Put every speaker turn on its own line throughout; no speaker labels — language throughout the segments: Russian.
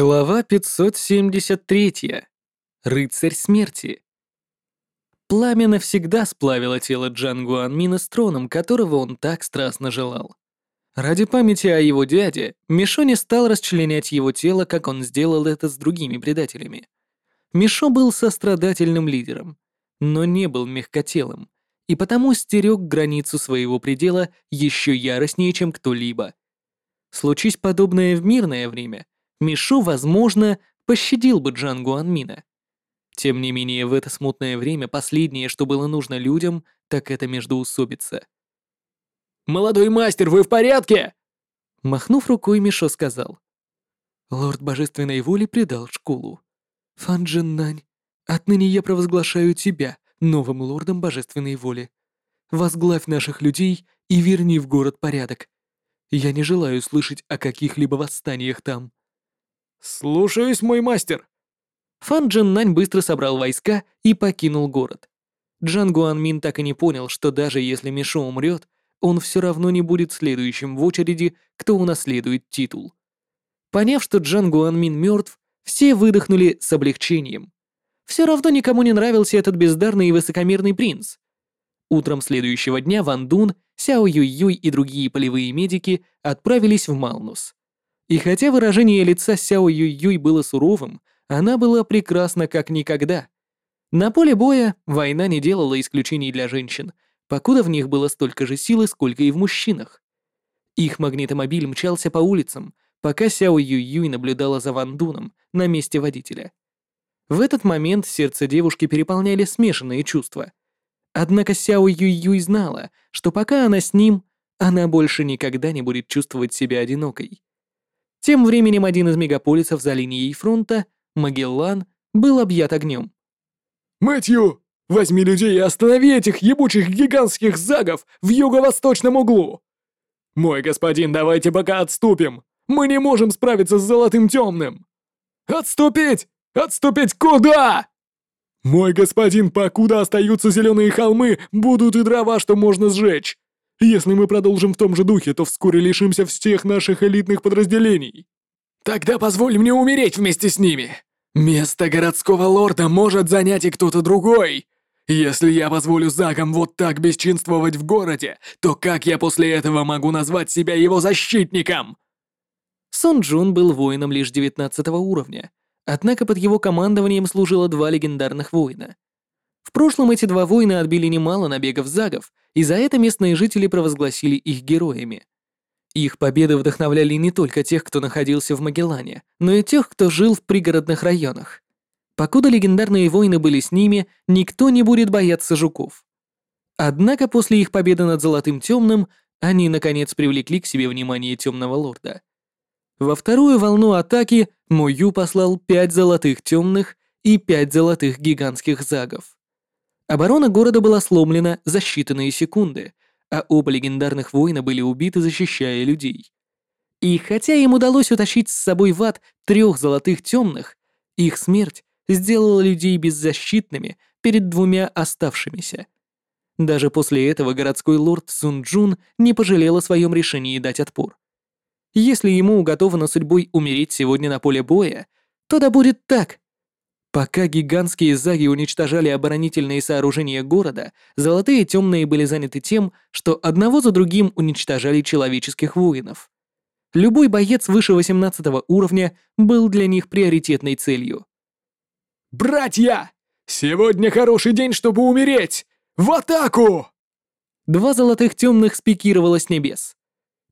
Глава 573. Рыцарь смерти. Пламя навсегда сплавило тело Джан Гуанмина с троном, которого он так страстно желал. Ради памяти о его дяде, Мишо не стал расчленять его тело, как он сделал это с другими предателями. Мишо был сострадательным лидером, но не был мягкотелым, и потому стерег границу своего предела еще яростнее, чем кто-либо. Случись подобное в мирное время — Мишу, возможно, пощадил бы Джан Гуанмина. Тем не менее, в это смутное время последнее, что было нужно людям, так это междоусобица.
«Молодой мастер, вы в порядке?»
Махнув рукой, Мишо сказал. «Лорд Божественной Воли предал школу. Фан Джин Нань, отныне я провозглашаю тебя новым лордом Божественной Воли. Возглавь наших людей и верни в город порядок. Я не желаю слышать о каких-либо восстаниях там.
«Слушаюсь, мой мастер!»
Фан Джин Нань быстро собрал войска и покинул город. Джан Гуан Мин так и не понял, что даже если Мишо умрет, он все равно не будет следующим в очереди, кто унаследует титул. Поняв, что Джан Гуан Мин мертв, все выдохнули с облегчением. Все равно никому не нравился этот бездарный и высокомерный принц. Утром следующего дня Ван Дун, Сяо Юй Юй и другие полевые медики отправились в Малнус. И хотя выражение лица Сяо Юй Юй было суровым, она была прекрасна как никогда. На поле боя война не делала исключений для женщин, покуда в них было столько же силы, сколько и в мужчинах. Их магнитомобиль мчался по улицам, пока Сяо Юй Юй наблюдала за Ван Дуном на месте водителя. В этот момент сердце девушки переполняли смешанные чувства. Однако Сяо Юй Юй знала, что пока она с ним, она больше никогда не будет чувствовать себя одинокой. Тем временем один из мегаполисов за линией фронта, Магеллан, был объят огнем.
«Мэтью, возьми людей и останови этих ебучих гигантских загов в юго-восточном углу!» «Мой господин, давайте пока отступим! Мы не можем справиться с Золотым Темным!» «Отступить! Отступить куда?» «Мой господин, покуда остаются зеленые холмы, будут и дрова, что можно сжечь. Если мы продолжим в том же духе, то вскоре лишимся всех наших элитных подразделений. Тогда позволь мне умереть вместе с ними. Место городского лорда может занять и кто-то другой. Если я позволю Загам вот так бесчинствовать в городе, то как я после этого могу назвать себя его защитником?
Сон Джун был воином лишь 19 уровня, однако под его командованием служило два легендарных воина — в прошлом эти два воина отбили немало набегов загов, и за это местные жители провозгласили их героями. Их победы вдохновляли не только тех, кто находился в Магеллане, но и тех, кто жил в пригородных районах. Покуда легендарные воины были с ними, никто не будет бояться жуков. Однако после их победы над Золотым Темным они, наконец, привлекли к себе внимание Темного Лорда. Во вторую волну атаки Мою послал пять Золотых Темных и пять Золотых Гигантских Загов. Оборона города была сломлена за считанные секунды, а оба легендарных воина были убиты, защищая людей. И хотя им удалось утащить с собой в ад трех золотых темных, их смерть сделала людей беззащитными перед двумя оставшимися. Даже после этого городской лорд Сун Джун не пожалел о своем решении дать отпор. Если ему уготовано судьбой умереть сегодня на поле боя, то да будет так. Пока гигантские заги уничтожали оборонительные сооружения города, золотые темные были заняты тем, что одного за другим уничтожали человеческих воинов. Любой боец выше 18 уровня был для них приоритетной целью.
«Братья! Сегодня хороший день, чтобы умереть! В атаку!»
Два золотых темных спикировало с небес.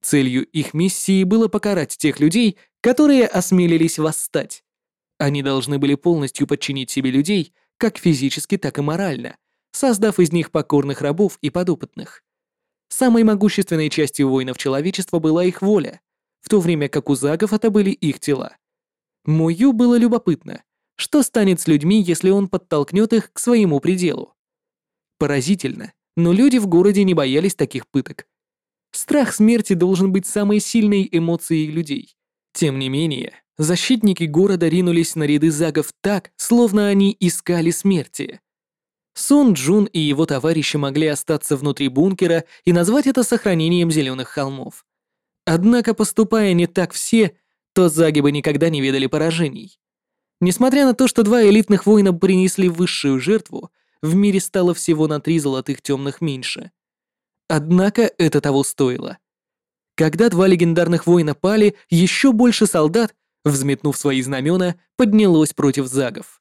Целью их миссии было покарать тех людей, которые осмелились восстать. Они должны были полностью подчинить себе людей, как физически, так и морально, создав из них покорных рабов и подопытных. Самой могущественной частью воинов человечества была их воля, в то время как у загов это были их тела. Мою было любопытно, что станет с людьми, если он подтолкнет их к своему пределу. Поразительно, но люди в городе не боялись таких пыток. Страх смерти должен быть самой сильной эмоцией людей. Тем не менее, Защитники города ринулись на ряды загов так, словно они искали смерти. Сон Джун и его товарищи могли остаться внутри бункера и назвать это сохранением зеленых холмов. Однако, поступая не так все, то заги бы никогда не ведали поражений. Несмотря на то, что два элитных воина принесли высшую жертву, в мире стало всего на три золотых темных меньше. Однако это того стоило. Когда два легендарных воина пали, еще больше солдат, взметнув свои знамена, поднялось против загов.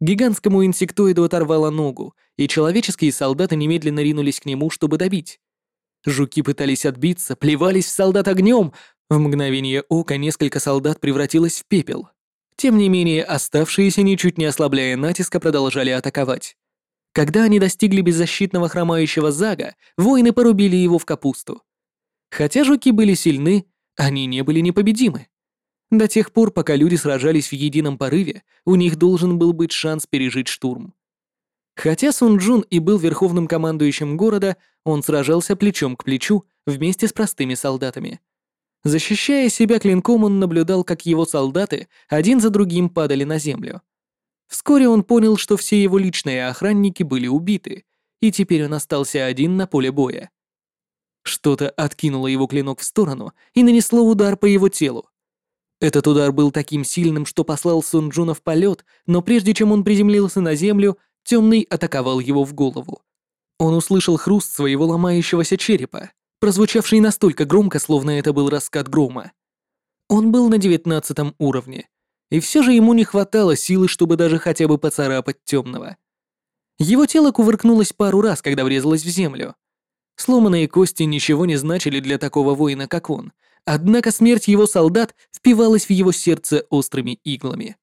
Гигантскому инсектоиду оторвало ногу, и человеческие солдаты немедленно ринулись к нему, чтобы добить. Жуки пытались отбиться, плевались в солдат огнем. В мгновение ока несколько солдат превратилось в пепел. Тем не менее, оставшиеся, ничуть не ослабляя натиска, продолжали атаковать. Когда они достигли беззащитного хромающего Зага, воины порубили его в капусту. Хотя жуки были сильны, они не были непобедимы. До тех пор, пока люди сражались в едином порыве, у них должен был быть шанс пережить штурм. Хотя Сун Джун и был верховным командующим города, он сражался плечом к плечу вместе с простыми солдатами. Защищая себя клинком, он наблюдал, как его солдаты один за другим падали на землю. Вскоре он понял, что все его личные охранники были убиты, и теперь он остался один на поле боя. Что-то откинуло его клинок в сторону и нанесло удар по его телу. Этот удар был таким сильным, что послал Сун Джуна в полет, но прежде чем он приземлился на землю, темный атаковал его в голову. Он услышал хруст своего ломающегося черепа прозвучавший настолько громко, словно это был раскат грома. Он был на девятнадцатом уровне, и все же ему не хватало силы, чтобы даже хотя бы поцарапать темного. Его тело кувыркнулось пару раз, когда врезалось в землю. Сломанные кости ничего не значили для такого воина, как он, однако смерть его солдат впивалась в его сердце острыми иглами.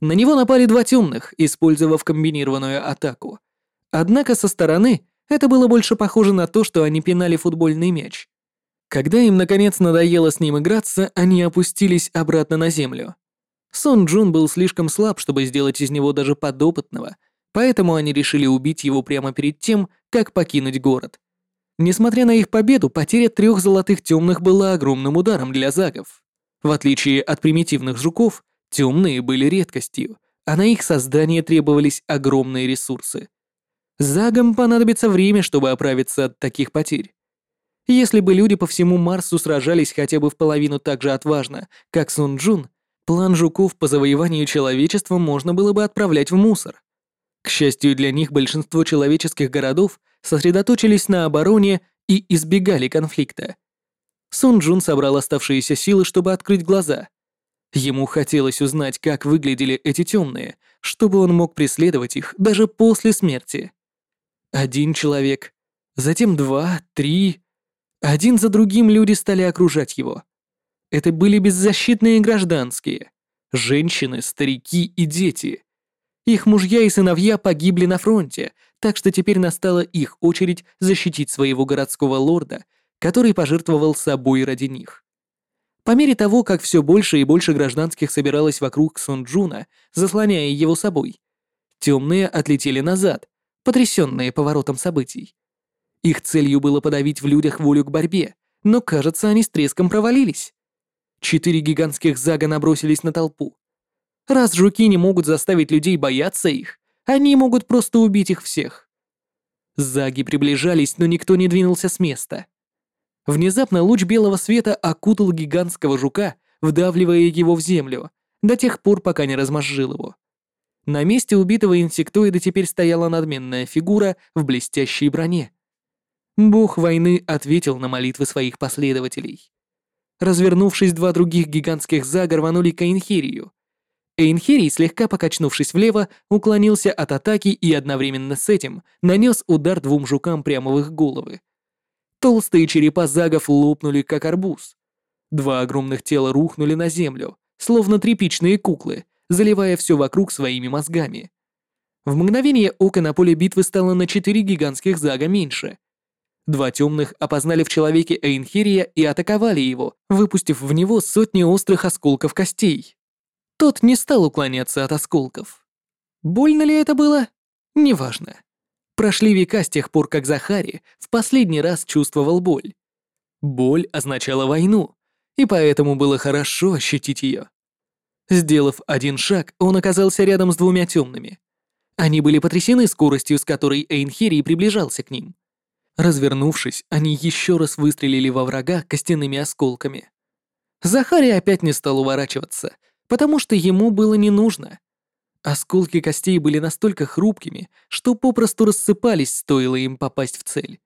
На него напали два темных, использовав комбинированную атаку. Однако со стороны это было больше похоже на то, что они пинали футбольный мяч. Когда им наконец надоело с ним играться, они опустились обратно на землю. Сон Джун был слишком слаб, чтобы сделать из него даже подопытного, поэтому они решили убить его прямо перед тем, как покинуть город. Несмотря на их победу, потеря трех золотых темных была огромным ударом для загов. В отличие от примитивных жуков, темные были редкостью, а на их создание требовались огромные ресурсы. Загам понадобится время, чтобы оправиться от таких потерь. Если бы люди по всему Марсу сражались хотя бы в половину так же отважно, как Сун Джун, план жуков по завоеванию человечества можно было бы отправлять в мусор. К счастью для них, большинство человеческих городов сосредоточились на обороне и избегали конфликта. Сун Джун собрал оставшиеся силы, чтобы открыть глаза. Ему хотелось узнать, как выглядели эти темные, чтобы он мог преследовать их даже после смерти. Один человек, затем два, три. Один за другим люди стали окружать его. Это были беззащитные гражданские. Женщины, старики и дети. Их мужья и сыновья погибли на фронте, так что теперь настала их очередь защитить своего городского лорда, который пожертвовал собой ради них. По мере того, как все больше и больше гражданских собиралось вокруг Сунджуна, заслоняя его собой, темные отлетели назад, потрясенные поворотом событий. Их целью было подавить в людях волю к борьбе, но, кажется, они с треском провалились. Четыре гигантских зага набросились на толпу. Раз жуки не могут заставить людей бояться их, они могут просто убить их всех. Заги приближались, но никто не двинулся с места. Внезапно луч белого света окутал гигантского жука, вдавливая его в землю, до тех пор, пока не размозжил его. На месте убитого инсектоида теперь стояла надменная фигура в блестящей броне. Бог войны ответил на молитвы своих последователей. Развернувшись, два других гигантских зага рванули к Эйнхерию. Эйнхерий, слегка покачнувшись влево, уклонился от атаки и одновременно с этим нанес удар двум жукам прямо в их головы. Толстые черепа загов лопнули, как арбуз. Два огромных тела рухнули на землю, словно тряпичные куклы, заливая все вокруг своими мозгами. В мгновение ока на поле битвы стало на четыре гигантских зага меньше. Два темных опознали в человеке Эйнхерия и атаковали его, выпустив в него сотни острых осколков костей. Тот не стал уклоняться от осколков. Больно ли это было? Неважно. Прошли века с тех пор, как Захари в последний раз чувствовал боль. Боль означала войну, и поэтому было хорошо ощутить ее. Сделав один шаг, он оказался рядом с двумя темными. Они были потрясены скоростью, с которой Эйнхерий приближался к ним. Развернувшись, они еще раз выстрелили во врага костяными осколками. Захари опять не стал уворачиваться, потому что ему было не нужно. Осколки костей были настолько хрупкими, что попросту рассыпались, стоило им попасть в цель.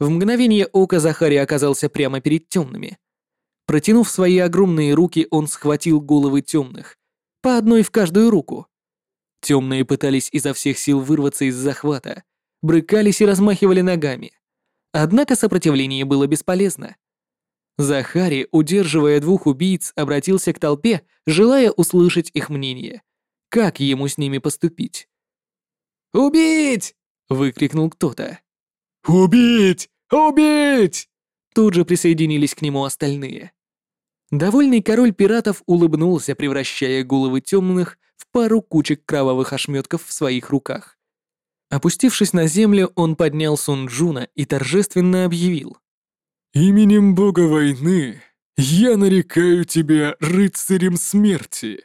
В мгновение ока Захари оказался прямо перед темными. Протянув свои огромные руки, он схватил головы темных, по одной в каждую руку. Темные пытались изо всех сил вырваться из захвата, брыкались и размахивали ногами. Однако сопротивление было бесполезно. Захари, удерживая двух убийц, обратился к толпе, желая услышать их мнение. Как ему с ними поступить? «Убить!» — выкрикнул кто-то.
«Убить! Убить!»
Тут же присоединились к нему остальные. Довольный король пиратов улыбнулся, превращая головы темных в пару кучек кровавых ошметков в своих руках. Опустившись на землю, он поднял Сунджуна и торжественно объявил.
«Именем бога войны я нарекаю тебя рыцарем смерти!»